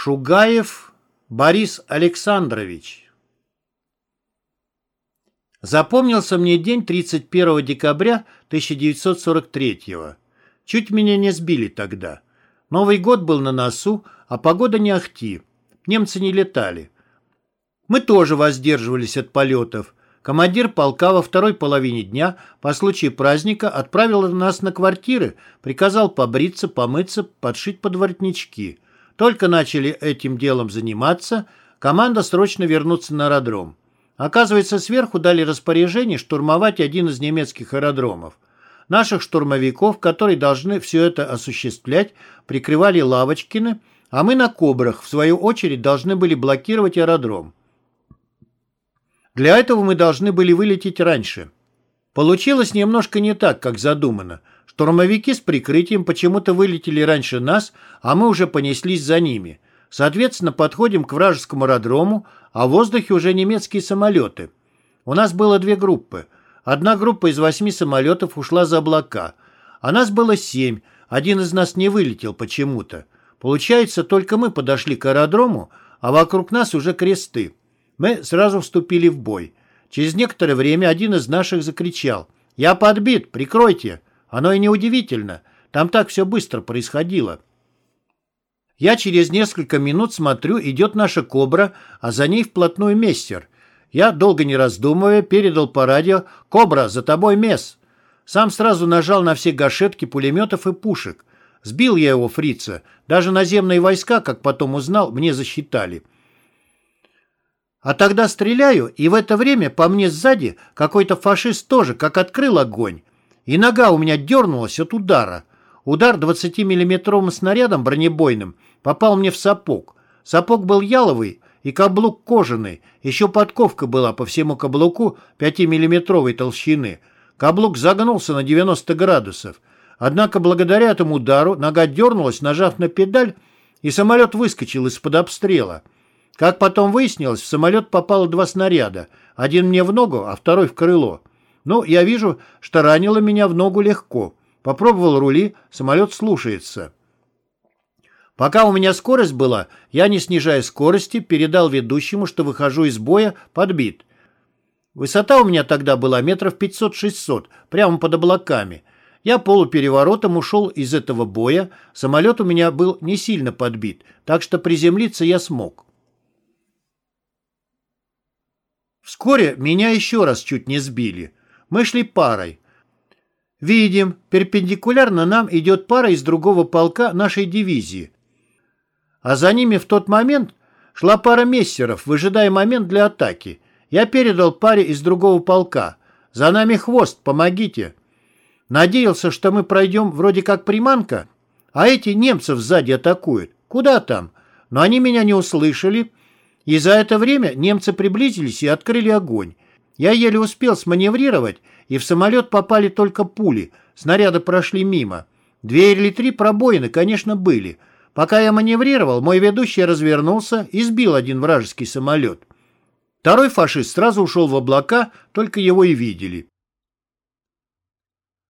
Шугаев Борис Александрович Запомнился мне день 31 декабря 1943 -го. Чуть меня не сбили тогда. Новый год был на носу, а погода не ахти. Немцы не летали. Мы тоже воздерживались от полетов. Командир полка во второй половине дня по случаю праздника отправил нас на квартиры, приказал побриться, помыться, подшить подворотнички. Только начали этим делом заниматься, команда срочно вернуться на аэродром. Оказывается, сверху дали распоряжение штурмовать один из немецких аэродромов. Наших штурмовиков, которые должны все это осуществлять, прикрывали Лавочкины, а мы на «Кобрах», в свою очередь, должны были блокировать аэродром. Для этого мы должны были вылететь раньше. Получилось немножко не так, как задумано – Штурмовики с прикрытием почему-то вылетели раньше нас, а мы уже понеслись за ними. Соответственно, подходим к вражескому аэродрому, а в воздухе уже немецкие самолеты. У нас было две группы. Одна группа из восьми самолетов ушла за облака, а нас было семь, один из нас не вылетел почему-то. Получается, только мы подошли к аэродрому, а вокруг нас уже кресты. Мы сразу вступили в бой. Через некоторое время один из наших закричал «Я подбит, прикройте!» Оно и неудивительно. Там так все быстро происходило. Я через несколько минут смотрю, идет наша «Кобра», а за ней вплотную мессер. Я, долго не раздумывая, передал по радио «Кобра, за тобой мес!». Сам сразу нажал на все гашетки пулеметов и пушек. Сбил я его, фрица. Даже наземные войска, как потом узнал, мне засчитали. А тогда стреляю, и в это время по мне сзади какой-то фашист тоже как открыл огонь. И нога у меня дернулась от удара. Удар 20-миллиметровым снарядом бронебойным попал мне в сапог. Сапог был яловый и каблук кожаный. Еще подковка была по всему каблуку 5-миллиметровой толщины. Каблук загнулся на 90 градусов. Однако благодаря этому удару нога дернулась, нажав на педаль, и самолет выскочил из-под обстрела. Как потом выяснилось, в самолет попало два снаряда. Один мне в ногу, а второй в крыло. Ну, я вижу, что ранило меня в ногу легко. Попробовал рули, самолет слушается. Пока у меня скорость была, я, не снижая скорости, передал ведущему, что выхожу из боя подбит. Высота у меня тогда была метров 500-600, прямо под облаками. Я полупереворотом ушел из этого боя, самолет у меня был не сильно подбит, так что приземлиться я смог. Вскоре меня еще раз чуть не сбили. Мы шли парой. Видим, перпендикулярно нам идет пара из другого полка нашей дивизии. А за ними в тот момент шла пара мессеров, выжидая момент для атаки. Я передал паре из другого полка. За нами хвост, помогите. Надеялся, что мы пройдем вроде как приманка, а эти немцев сзади атакуют. Куда там? Но они меня не услышали, и за это время немцы приблизились и открыли огонь. Я еле успел сманеврировать, и в самолет попали только пули, снаряды прошли мимо. Две или три пробоины, конечно, были. Пока я маневрировал, мой ведущий развернулся и сбил один вражеский самолет. Второй фашист сразу ушел в облака, только его и видели.